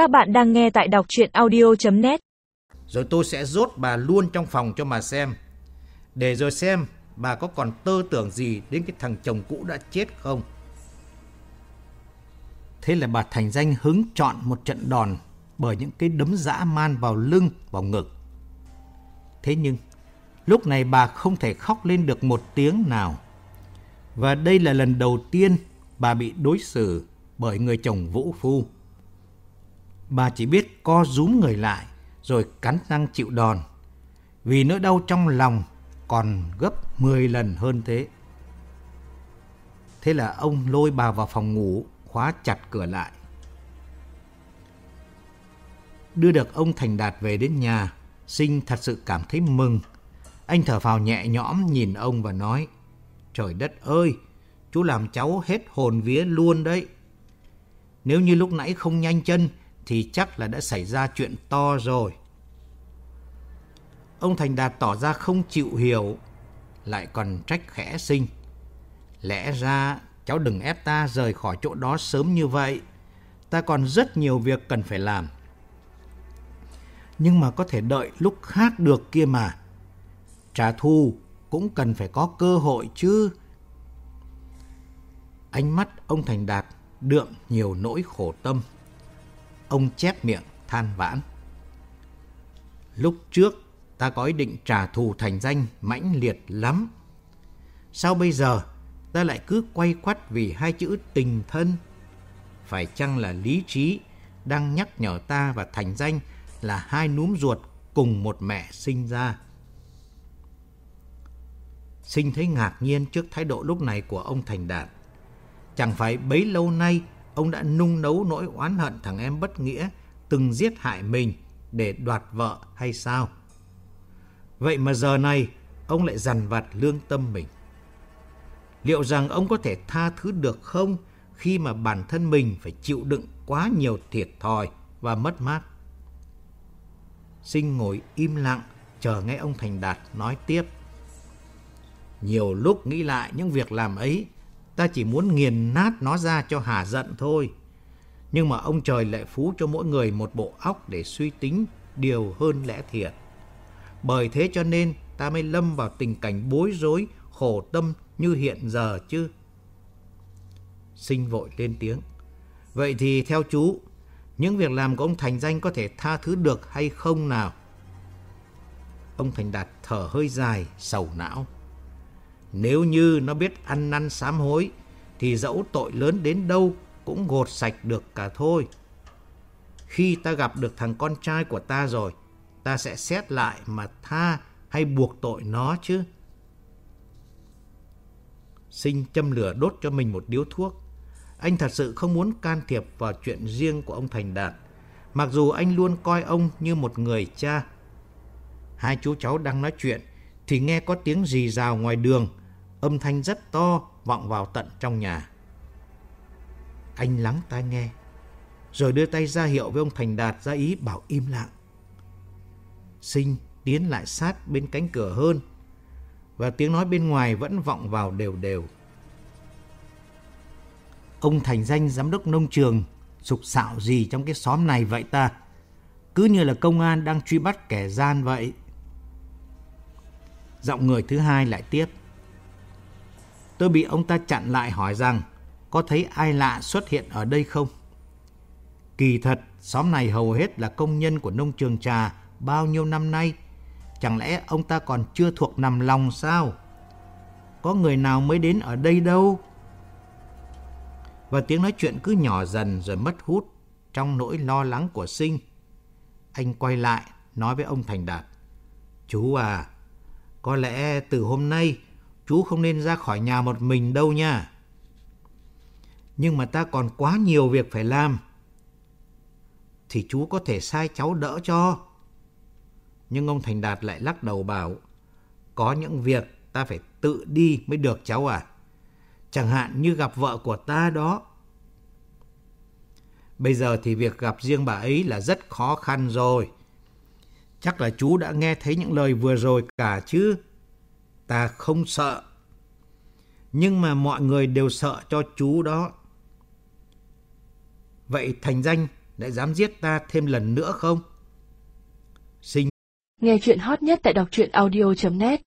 Các bạn đang nghe tại đọc chuyện audio.net Rồi tôi sẽ rốt bà luôn trong phòng cho mà xem. Để rồi xem bà có còn tơ tưởng gì đến cái thằng chồng cũ đã chết không. Thế là bà Thành Danh hứng chọn một trận đòn bởi những cái đấm dã man vào lưng, vào ngực. Thế nhưng, lúc này bà không thể khóc lên được một tiếng nào. Và đây là lần đầu tiên bà bị đối xử bởi người chồng vũ phu. Bà chỉ biết co rúm người lại rồi cắn răng chịu đòn. Vì nỗi đau trong lòng còn gấp 10 lần hơn thế. Thế là ông lôi bà vào phòng ngủ, khóa chặt cửa lại. Đưa được ông Thành Đạt về đến nhà, Sinh thật sự cảm thấy mừng. Anh thở phào nhẹ nhõm nhìn ông và nói, Trời đất ơi, chú làm cháu hết hồn vía luôn đấy. Nếu như lúc nãy không nhanh chân thì chắc là đã xảy ra chuyện to rồi. Ông Thành Đạt tỏ ra không chịu hiểu, lại còn trách khẽ sinh. Lẽ ra cháu đừng ép ta rời khỏi chỗ đó sớm như vậy. Ta còn rất nhiều việc cần phải làm. Nhưng mà có thể đợi lúc khác được kia mà. Trả thù cũng cần phải có cơ hội chứ. Ánh mắt ông Thành Đạt đượm nhiều nỗi khổ tâm. Ông chép miệng than vãn. Lúc trước ta có ý định trả thù thành danh mãnh liệt lắm. Sao bây giờ ta lại cứ quay quắt vì hai chữ tình thân? Phải chăng là lý trí đang nhắc nhở ta và thành danh là hai núm ruột cùng một mẹ sinh ra? Sinh thấy ngạc nhiên trước thái độ lúc này của ông Thành Đạt. Chẳng phải bấy lâu nay ông đã nung nấu nỗi oán hận thằng em bất nghĩa từng giết hại mình để đoạt vợ hay sao? Vậy mà giờ này ông lại dằn vặt lương tâm mình. Liệu rằng ông có thể tha thứ được không khi mà bản thân mình phải chịu đựng quá nhiều thiệt thòi và mất mát? Sinh ngồi im lặng chờ nghe ông Thành Đạt nói tiếp. Nhiều lúc nghĩ lại những việc làm ấy, ta chỉ muốn nghiền nát nó ra cho hà giận thôi. Nhưng mà ông trời lại phú cho mỗi người một bộ óc để suy tính điều hơn lẽ thiệt. Bởi thế cho nên ta mới lâm vào tình cảnh bối rối, khổ tâm như hiện giờ chứ. Sinh vội lên tiếng. Vậy thì theo chú, những việc làm của ông Thành Danh có thể tha thứ được hay không nào? Ông Thành Đạt thở hơi dài, sầu não. Nếu như nó biết ăn năn sám hối, thì dẫu tội lớn đến đâu cũng gột sạch được cả thôi. Khi ta gặp được thằng con trai của ta rồi, ta sẽ xét lại mà tha hay buộc tội nó chứ. Sinh châm lửa đốt cho mình một điếu thuốc. Anh thật sự không muốn can thiệp vào chuyện riêng của ông Thành Đạt, mặc dù anh luôn coi ông như một người cha. Hai chú cháu đang nói chuyện thì nghe có tiếng rì rào ngoài đường, âm thanh rất to vọng vào tận trong nhà. Anh lắng tai nghe, rồi đưa tay ra hiệu với ông Thành Đạt ra ý bảo im lặng. Sinh tiến lại sát bên cánh cửa hơn, và tiếng nói bên ngoài vẫn vọng vào đều đều. Ông Thành Danh giám đốc nông trường sục sạo gì trong cái xóm này vậy ta? Cứ như là công an đang truy bắt kẻ gian vậy. Giọng người thứ hai lại tiếp. Tôi bị ông ta chặn lại hỏi rằng có thấy ai lạ xuất hiện ở đây không? Kỳ thật, xóm này hầu hết là công nhân của nông trường trà bao nhiêu năm nay. Chẳng lẽ ông ta còn chưa thuộc nằm lòng sao? Có người nào mới đến ở đây đâu? Và tiếng nói chuyện cứ nhỏ dần rồi mất hút trong nỗi lo lắng của sinh. Anh quay lại nói với ông Thành Đạt. Chú à, có lẽ từ hôm nay chú không nên ra khỏi nhà một mình đâu nha. Nhưng mà ta còn quá nhiều việc phải làm. Thì chú có thể sai cháu đỡ cho. Nhưng ông Thành Đạt lại lắc đầu bảo, có những việc ta phải tự đi mới được cháu à. Chẳng hạn như gặp vợ của ta đó. Bây giờ thì việc gặp riêng bà ấy là rất khó khăn rồi. Chắc là chú đã nghe thấy những lời vừa rồi cả chứ. Ta không sợ. Nhưng mà mọi người đều sợ cho chú đó. Vậy thành danh lại dám giết ta thêm lần nữa không? Sinh Nghe chuyện hot nhất tại đọc truyện audio.net